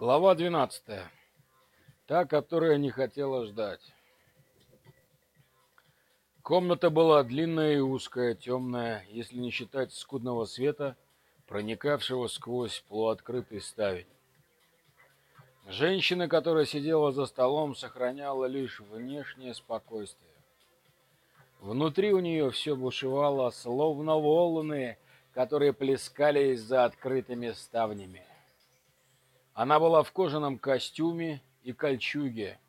Глава 12. Та, которая не хотела ждать. Комната была длинная и узкая, темная, если не считать скудного света, проникавшего сквозь полуоткрытый ставень. Женщина, которая сидела за столом, сохраняла лишь внешнее спокойствие. Внутри у нее все бушевало, словно волны, которые плескались за открытыми ставнями. Она была в кожаном костюме и кольчуге.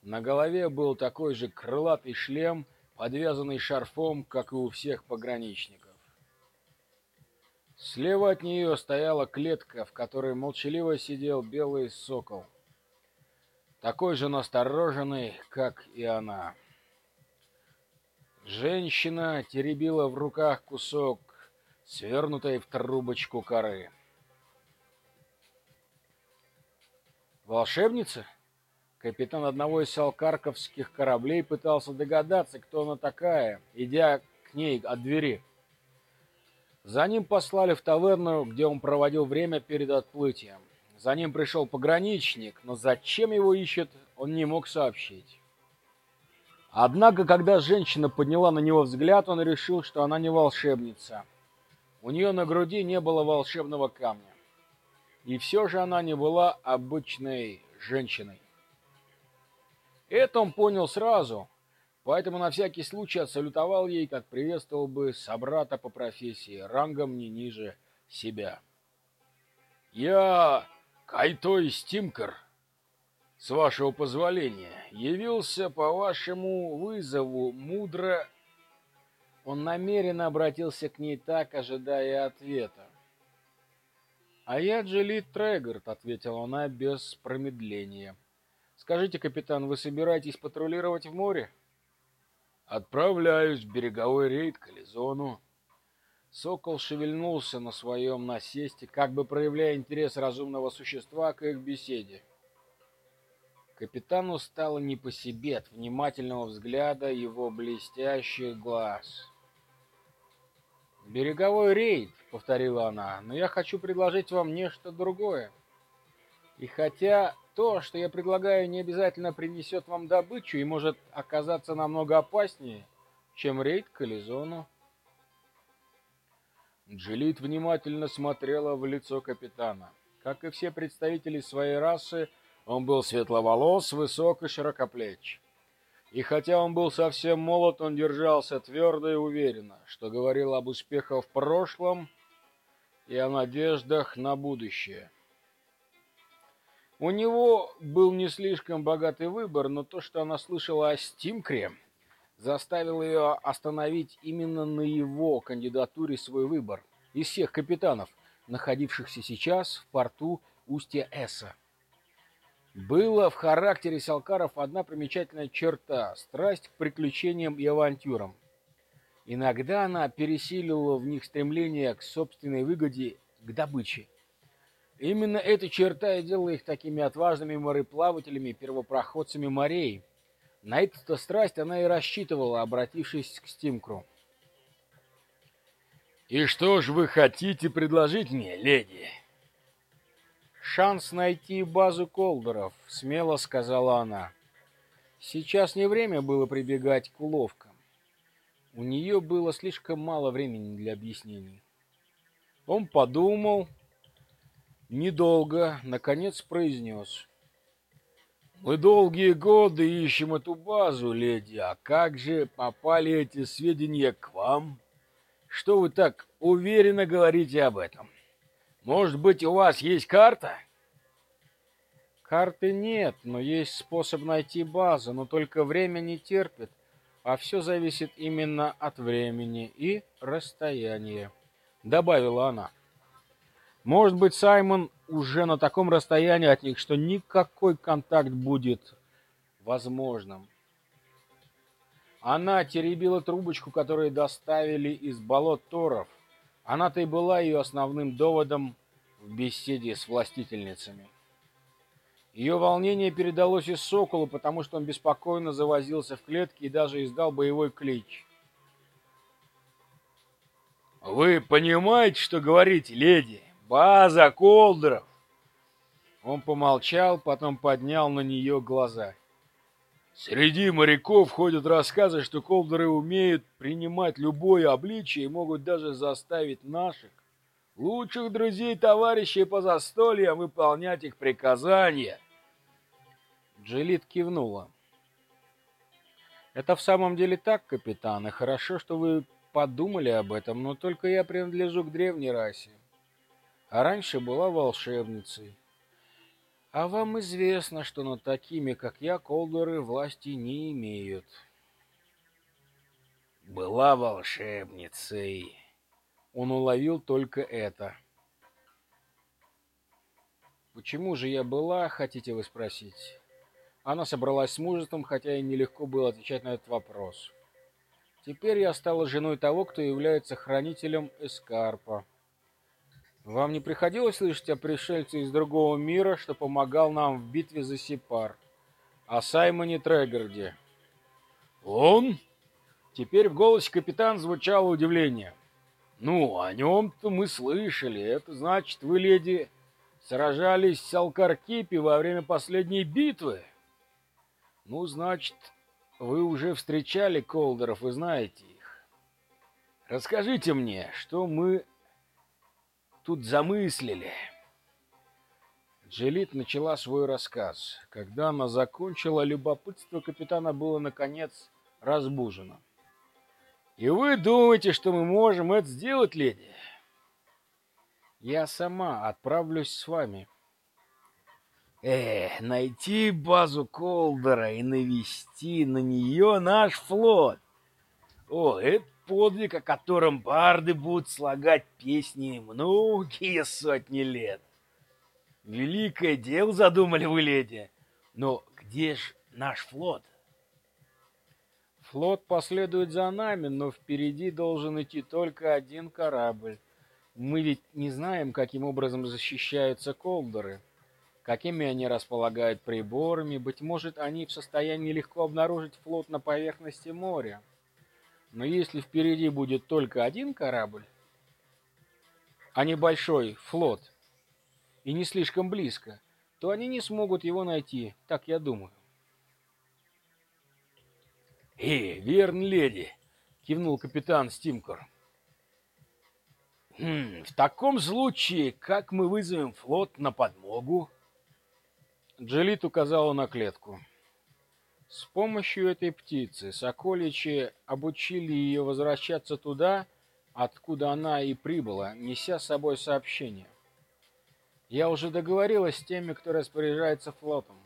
На голове был такой же крылатый шлем, подвязанный шарфом, как и у всех пограничников. Слева от нее стояла клетка, в которой молчаливо сидел белый сокол, такой же настороженный, как и она. Женщина теребила в руках кусок, свернутой в трубочку коры. Волшебница? Капитан одного из салкарковских кораблей пытался догадаться, кто она такая, идя к ней от двери. За ним послали в таверну, где он проводил время перед отплытием. За ним пришел пограничник, но зачем его ищет, он не мог сообщить. Однако, когда женщина подняла на него взгляд, он решил, что она не волшебница. У нее на груди не было волшебного камня. И все же она не была обычной женщиной. Это он понял сразу, поэтому на всякий случай отсалютовал ей, как приветствовал бы собрата по профессии, рангом не ниже себя. «Я Кайтой Стимкер, с вашего позволения, явился по вашему вызову мудро...» Он намеренно обратился к ней так, ожидая ответа. «А я Джилит Трегорд», — ответила она без промедления. «Скажите, капитан, вы собираетесь патрулировать в море?» «Отправляюсь в береговой рейд к Ализону». Сокол шевельнулся на своем насесте, как бы проявляя интерес разумного существа к их беседе. Капитану стало не по себе от внимательного взгляда его блестящих глаз. «Береговой рейд», — повторила она, — «но я хочу предложить вам нечто другое. И хотя то, что я предлагаю, не обязательно принесет вам добычу и может оказаться намного опаснее, чем рейд к Элизону». Джилит внимательно смотрела в лицо капитана. Как и все представители своей расы, он был светловолос, высок и широкоплеч. И хотя он был совсем молод, он держался твердо и уверенно, что говорил об успехах в прошлом и о надеждах на будущее. У него был не слишком богатый выбор, но то, что она слышала о Стимкре, заставило ее остановить именно на его кандидатуре свой выбор из всех капитанов, находившихся сейчас в порту устья Эса. Было в характере Салкаров одна примечательная черта – страсть к приключениям и авантюрам. Иногда она пересиливала в них стремление к собственной выгоде, к добыче. Именно эта черта и делала их такими отважными мореплавателями, первопроходцами морей. На эту страсть она и рассчитывала, обратившись к Стимкру. «И что ж вы хотите предложить мне, леди?» «Шанс найти базу Колдеров», — смело сказала она. Сейчас не время было прибегать к уловкам. У нее было слишком мало времени для объяснений. Он подумал, недолго, наконец произнес. «Мы долгие годы ищем эту базу, леди, а как же попали эти сведения к вам? Что вы так уверенно говорите об этом?» Может быть, у вас есть карта? Карты нет, но есть способ найти базу, но только время не терпит, а все зависит именно от времени и расстояния, добавила она. Может быть, Саймон уже на таком расстоянии от них, что никакой контакт будет возможным. Она теребила трубочку, которую доставили из болот Торов. Она-то и была ее основным доводом в беседе с властительницами. Ее волнение передалось и Соколу, потому что он беспокойно завозился в клетке и даже издал боевой клич. «Вы понимаете, что говорите, леди? База Колдеров! Он помолчал, потом поднял на нее глаза. Среди моряков ходят рассказы, что колдеры умеют принимать любое обличие и могут даже заставить наших лучших друзей товарищей по застольям выполнять их приказания. Джилит кивнула. Это в самом деле так, капитан, и хорошо, что вы подумали об этом, но только я принадлежу к древней расе. А раньше была волшебницей. А вам известно, что над такими, как я, колдеры власти не имеют. Была волшебницей. Он уловил только это. Почему же я была, хотите вы спросить? Она собралась с мужеством, хотя и нелегко было отвечать на этот вопрос. Теперь я стала женой того, кто является хранителем Эскарпа. Вам не приходилось слышать о пришельце из другого мира, что помогал нам в битве за Сипар? О Саймоне Трегорде? Он? Теперь в голосе капитана звучало удивление. Ну, о нем-то мы слышали. Это значит, вы, леди, сражались с Алкаркипи во время последней битвы? Ну, значит, вы уже встречали колдеров и знаете их. Расскажите мне, что мы тут замыслили? Джилит начала свой рассказ. Когда она закончила, любопытство капитана было, наконец, разбужено. «И вы думаете, что мы можем это сделать, леди?» «Я сама отправлюсь с вами», Эх, найти базу Колдера и навести на нее наш флот. О, это подвиг, о котором барды будут слагать песни многие сотни лет. Великое дело задумали вы, леди. Но где ж наш флот? Флот последует за нами, но впереди должен идти только один корабль. Мы ведь не знаем, каким образом защищаются колдеры какими они располагают приборами, быть может, они в состоянии легко обнаружить флот на поверхности моря. Но если впереди будет только один корабль, а не большой флот, и не слишком близко, то они не смогут его найти, так я думаю. «Э, верно, леди!» — кивнул капитан Стимкор. «Хм, «В таком случае, как мы вызовем флот на подмогу?» Джелит указала на клетку. С помощью этой птицы соколичи обучили ее возвращаться туда, откуда она и прибыла, неся с собой сообщение. Я уже договорилась с теми, кто распоряжается флотом.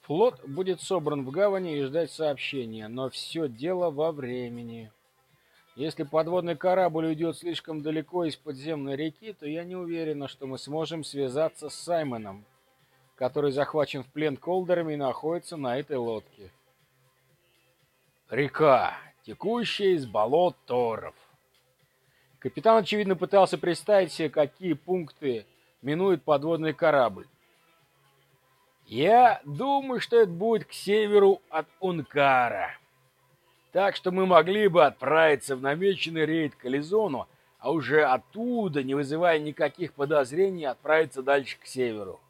Флот будет собран в гавани и ждать сообщения, но все дело во времени. Если подводный корабль уйдет слишком далеко из подземной реки, то я не уверена, что мы сможем связаться с Саймоном который захвачен в плен колдерами и находится на этой лодке. Река, текущая из болот Торов. Капитан, очевидно, пытался представить себе, какие пункты минует подводный корабль. Я думаю, что это будет к северу от Ункара. Так что мы могли бы отправиться в намеченный рейд к Ализону, а уже оттуда, не вызывая никаких подозрений, отправиться дальше к северу.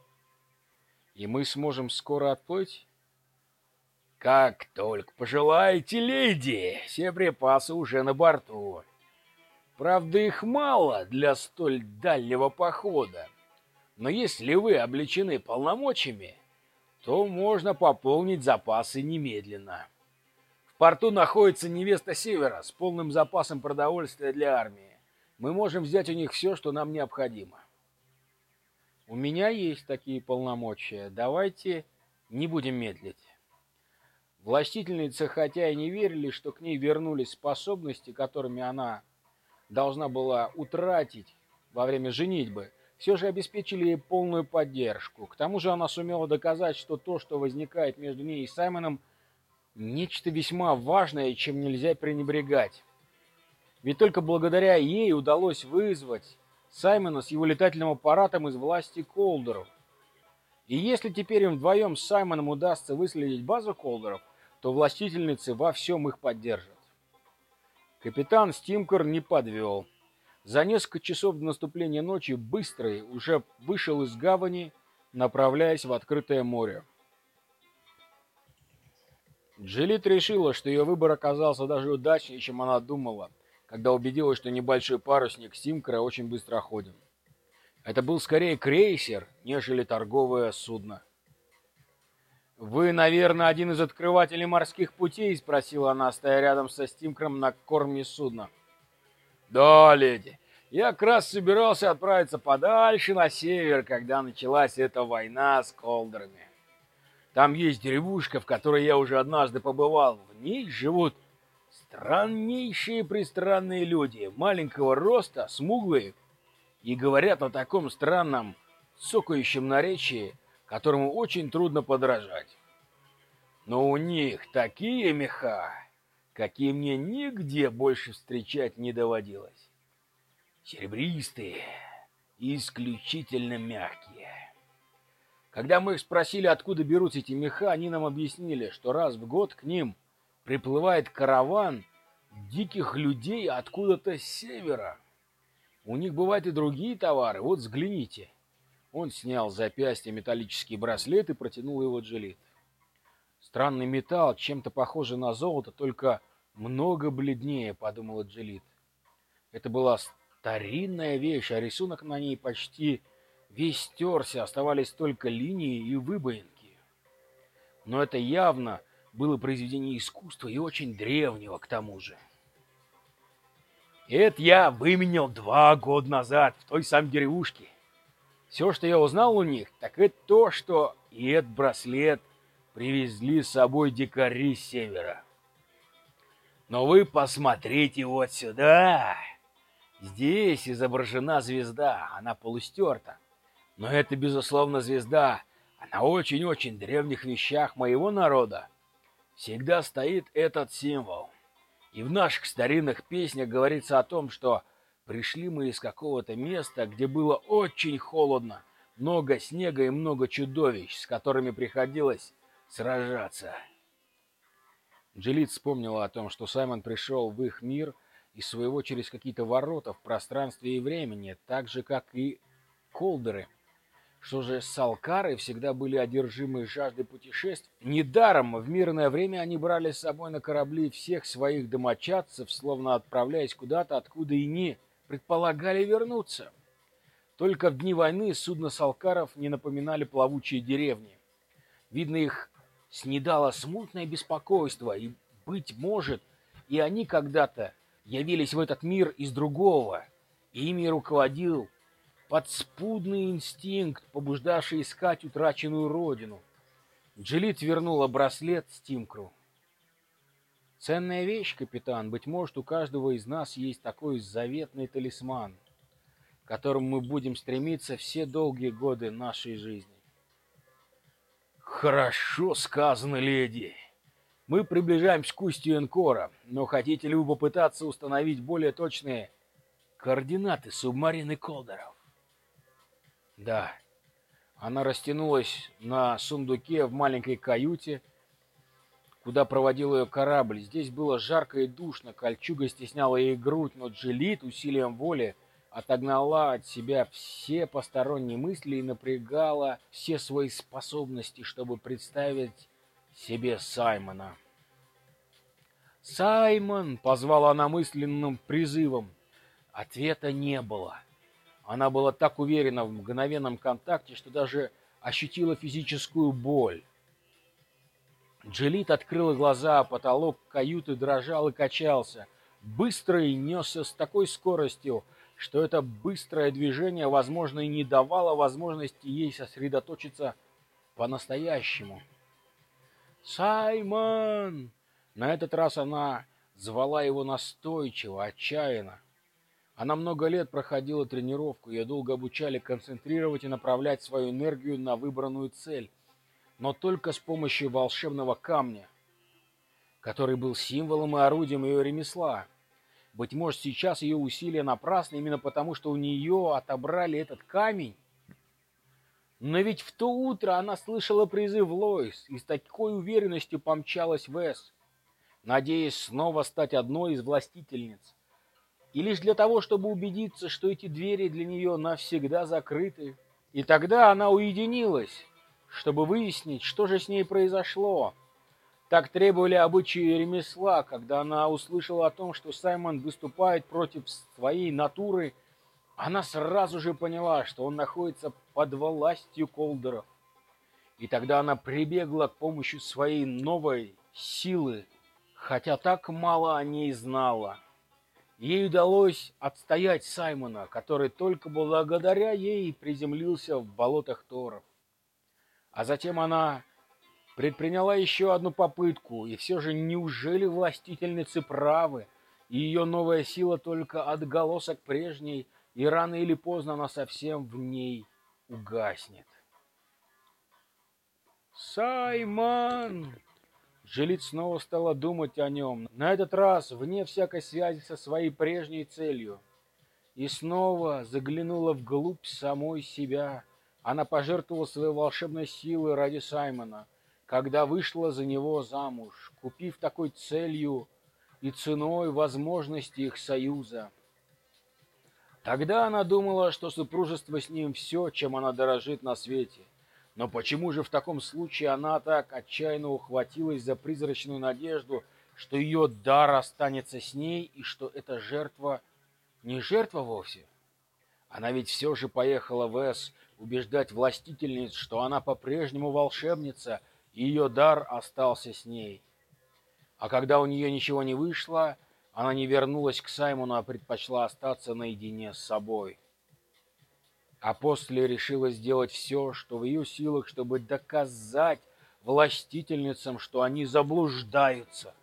И мы сможем скоро отплыть? Как только пожелаете, леди, все припасы уже на борту. Правда, их мало для столь дальнего похода. Но если вы облечены полномочиями, то можно пополнить запасы немедленно. В порту находится невеста Севера с полным запасом продовольствия для армии. Мы можем взять у них все, что нам необходимо. У меня есть такие полномочия. Давайте не будем медлить. Властительницы, хотя и не верили, что к ней вернулись способности, которыми она должна была утратить во время женитьбы, все же обеспечили ей полную поддержку. К тому же она сумела доказать, что то, что возникает между ней и Саймоном, нечто весьма важное, чем нельзя пренебрегать. Ведь только благодаря ей удалось вызвать Саймона с его летательным аппаратом из власти Колдеров. И если теперь им вдвоем с Саймоном удастся выследить базу Колдеров, то властительницы во всем их поддержат. Капитан Стимкер не подвел. За несколько часов до наступления ночи Быстрый уже вышел из гавани направляясь в открытое море. Джилит решила, что ее выбор оказался даже удачнее, чем она думала, когда убедилась, что небольшой парусник Симкра очень быстро ходен. Это был скорее крейсер, нежели торговое судно. «Вы, наверное, один из открывателей морских путей?» — спросила она, стоя рядом со Стимкром на корме судна. «Да, леди. Я как раз собирался отправиться подальше на север, когда началась эта война с колдерами. Там есть деревушка, в которой я уже однажды побывал. В ней живут страннейшие пристранные люди, маленького роста, смуглые, и говорят на таком странном, цокающем наречии, которому очень трудно подражать. Но у них такие меха, какие мне нигде больше встречать не доводилось. Серебристые исключительно мягкие. Когда мы их спросили, откуда берутся эти меха, они нам объяснили, что раз в год к ним приплывает караван диких людей откуда-то с севера. У них бывают и другие товары. Вот взгляните. Он снял с запястья металлический браслет и протянул его Джилит. Странный металл, чем-то похожий на золото, только много бледнее, подумала Джилит. Это была старинная вещь, а рисунок на ней почти весь стерся, оставались только линии и выбоинки. Но это явно было произведение искусства и очень древнего к тому же. Это я выменял два года назад в той самой деревушке. Все, что я узнал у них, так это то, что и этот браслет привезли с собой дикари с севера. Но вы посмотрите вот сюда. Здесь изображена звезда, она полустерта. Но это, безусловно, звезда. Она очень-очень древних вещах моего народа. Всегда стоит этот символ. И в наших старинных песнях говорится о том, что Пришли мы из какого-то места, где было очень холодно, много снега и много чудовищ, с которыми приходилось сражаться. Джилит вспомнила о том, что Саймон пришел в их мир из своего через какие-то ворота в пространстве и времени, так же, как и колдеры. Что же салкары всегда были одержимы жаждой путешествий? Недаром в мирное время они брали с собой на корабли всех своих домочадцев, словно отправляясь куда-то, откуда и не предполагали вернуться. Только в дни войны судно Салкаров не напоминали плавучие деревни. Видно, их снедало смутное беспокойство, и, быть может, и они когда-то явились в этот мир из другого, и ими руководил подспудный инстинкт, побуждавший искать утраченную родину. Джилит вернула браслет Стимкру. Ценная вещь, капитан. Быть может, у каждого из нас есть такой заветный талисман, к которому мы будем стремиться все долгие годы нашей жизни. Хорошо сказано, леди. Мы приближаемся к устью Энкора, но хотите ли вы попытаться установить более точные координаты субмарины Колдеров? Да. Она растянулась на сундуке в маленькой каюте, куда проводил ее корабль. Здесь было жарко и душно, кольчуга стесняла ей грудь, но Джилит усилием воли отогнала от себя все посторонние мысли и напрягала все свои способности, чтобы представить себе Саймона. «Саймон!» — позвала она мысленным призывом. Ответа не было. Она была так уверена в мгновенном контакте, что даже ощутила физическую боль. Джилит открыла глаза, а потолок каюты дрожал и качался. Быстрый несся с такой скоростью, что это быстрое движение, возможно, и не давало возможности ей сосредоточиться по-настоящему. «Саймон!» На этот раз она звала его настойчиво, отчаянно. Она много лет проходила тренировку, ее долго обучали концентрировать и направлять свою энергию на выбранную цель – но только с помощью волшебного камня, который был символом и орудием ее ремесла. Быть может, сейчас ее усилия напрасны именно потому, что у нее отобрали этот камень? Но ведь в то утро она слышала призыв Лоис и с такой уверенностью помчалась в Эс, надеясь снова стать одной из властительниц. И лишь для того, чтобы убедиться, что эти двери для нее навсегда закрыты, И тогда она уединилась, чтобы выяснить, что же с ней произошло. Так требовали обычаи ремесла, когда она услышала о том, что Саймон выступает против своей натуры, она сразу же поняла, что он находится под властью колдеров. И тогда она прибегла к помощи своей новой силы, хотя так мало о ней знала. Ей удалось отстоять Саймона, который только благодаря ей приземлился в болотах Торов. А затем она предприняла еще одну попытку, и все же неужели властительницы правы, и ее новая сила только отголосок прежней, и рано или поздно она совсем в ней угаснет. «Саймон!» Жилит снова стала думать о нем, на этот раз вне всякой связи со своей прежней целью. И снова заглянула вглубь самой себя. Она пожертвовала своей волшебной силой ради Саймона, когда вышла за него замуж, купив такой целью и ценой возможности их союза. Тогда она думала, что супружество с ним все, чем она дорожит на свете. Но почему же в таком случае она так отчаянно ухватилась за призрачную надежду, что ее дар останется с ней и что эта жертва не жертва вовсе? Она ведь все же поехала в Эс убеждать властительниц, что она по-прежнему волшебница, и ее дар остался с ней. А когда у нее ничего не вышло, она не вернулась к Саймону, а предпочла остаться наедине с собой. А после решила сделать все, что в ее силах, чтобы доказать властительницам, что они заблуждаются.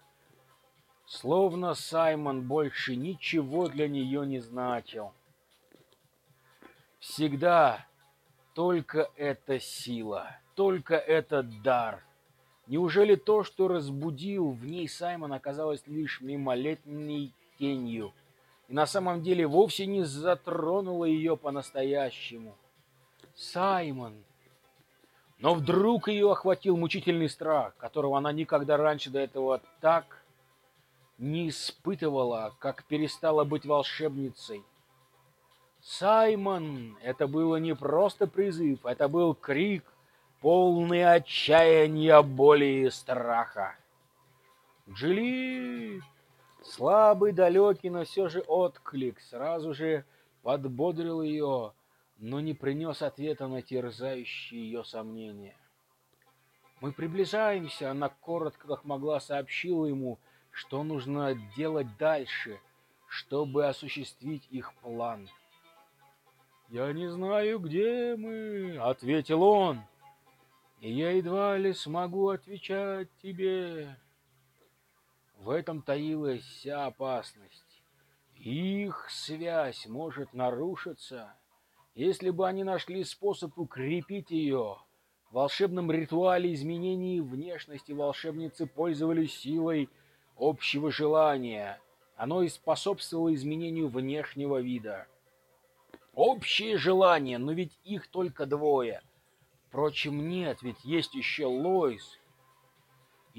Словно Саймон больше ничего для нее не значил. Всегда только эта сила, только этот дар. Неужели то, что разбудил в ней Саймон, оказалось лишь мимолетней тенью – и на самом деле вовсе не затронула ее по-настоящему. Саймон. Но вдруг ее охватил мучительный страх, которого она никогда раньше до этого так не испытывала, как перестала быть волшебницей. Саймон! Это было не просто призыв, это был крик, полный отчаяния, боли и страха. «Джилит!» Слабый, далекий, но все же отклик сразу же подбодрил ее, но не принес ответа на терзающие ее сомнения. «Мы приближаемся», — она коротко, как могла, сообщила ему, что нужно делать дальше, чтобы осуществить их план. «Я не знаю, где мы», — ответил он, — «и я едва ли смогу отвечать тебе». В этом таилась вся опасность. Их связь может нарушиться, если бы они нашли способ укрепить ее. В волшебном ритуале изменений внешности волшебницы пользовались силой общего желания. Оно и способствовало изменению внешнего вида. Общее желание, но ведь их только двое. Впрочем, нет, ведь есть еще Лоис,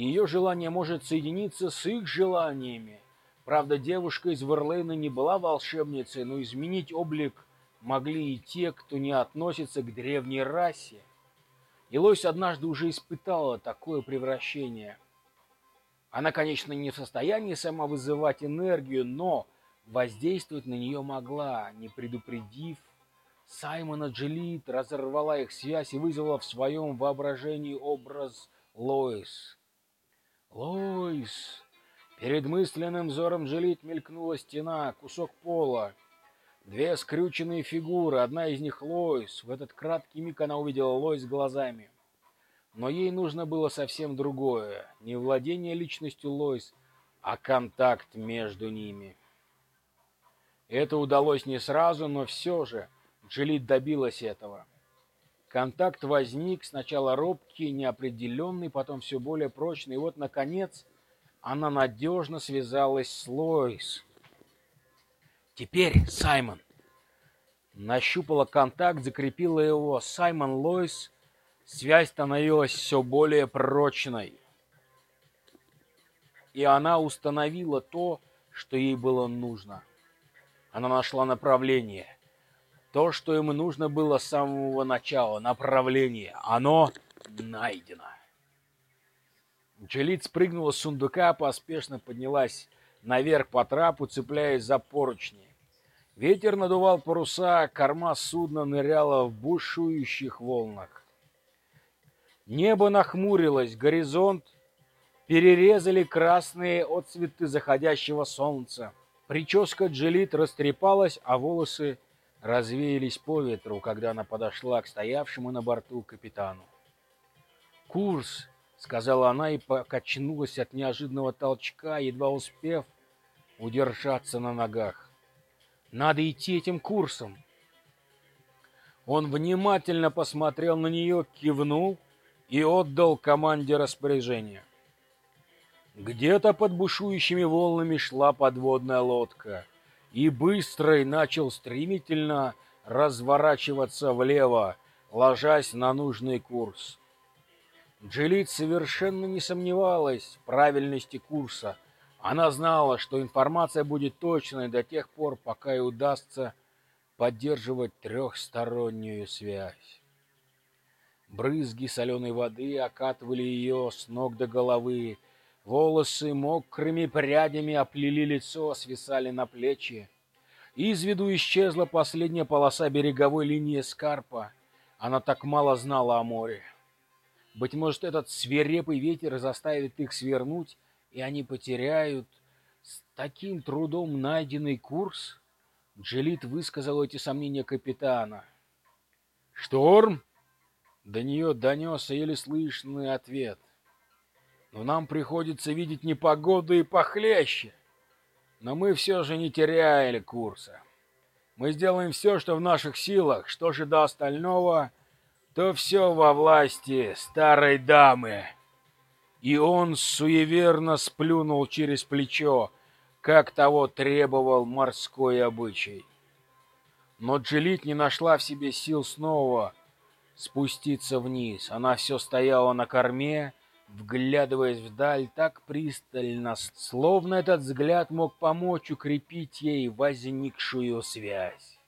ее желание может соединиться с их желаниями. Правда, девушка из Верлейна не была волшебницей, но изменить облик могли и те, кто не относится к древней расе. Лось однажды уже испытала такое превращение. Она, конечно, не в состоянии сама вызывать энергию, но воздействовать на нее могла, не предупредив. Саймона Джилит разорвала их связь и вызвала в своем воображении образ Лоис. Лойс! Перед мысленным взором Джилит мелькнула стена, кусок пола. Две скрюченные фигуры, одна из них Лойс. В этот краткий миг она увидела Лойс глазами. Но ей нужно было совсем другое. Не владение личностью Лойс, а контакт между ними. Это удалось не сразу, но все же Джилит добилась этого. Контакт возник, сначала робкий, неопределенный, потом все более прочный. И вот, наконец, она надежно связалась с Лоис. Теперь Саймон. Нащупала контакт, закрепила его. Саймон Лоис. Связь становилась все более прочной. И она установила то, что ей было нужно. Она нашла направление – То, что им нужно было с самого начала, направление, оно найдено. Джелит спрыгнула с сундука, поспешно поднялась наверх по трапу, цепляясь за поручни. Ветер надувал паруса, корма судна ныряла в бушующих волнах. Небо нахмурилось, горизонт перерезали красные отцветы заходящего солнца. Прическа Джилит растрепалась, а волосы развеялись по ветру, когда она подошла к стоявшему на борту капитану. «Курс!» — сказала она и покачнулась от неожиданного толчка, едва успев удержаться на ногах. «Надо идти этим курсом!» Он внимательно посмотрел на нее, кивнул и отдал команде распоряжение. Где-то под бушующими волнами шла подводная лодка, и быстрый начал стремительно разворачиваться влево, ложась на нужный курс. Джилит совершенно не сомневалась в правильности курса. Она знала, что информация будет точной до тех пор, пока ей удастся поддерживать трехстороннюю связь. Брызги соленой воды окатывали ее с ног до головы, Волосы мокрыми прядями оплели лицо, свисали на плечи. Из виду исчезла последняя полоса береговой линии Скарпа. Она так мало знала о море. Быть может, этот свирепый ветер заставит их свернуть, и они потеряют с таким трудом найденный курс? Джелит высказал эти сомнения капитана. «Шторм?» До нее донесся еле слышный ответ но нам приходится видеть непогоду и похлеще. Но мы все же не теряли курса. Мы сделаем все, что в наших силах. Что же до остального, то все во власти старой дамы. И он суеверно сплюнул через плечо, как того требовал морской обычай. Но Джилит не нашла в себе сил снова спуститься вниз. Она все стояла на корме, вглядываясь вдаль так пристально, словно этот взгляд мог помочь укрепить ей возникшую связь.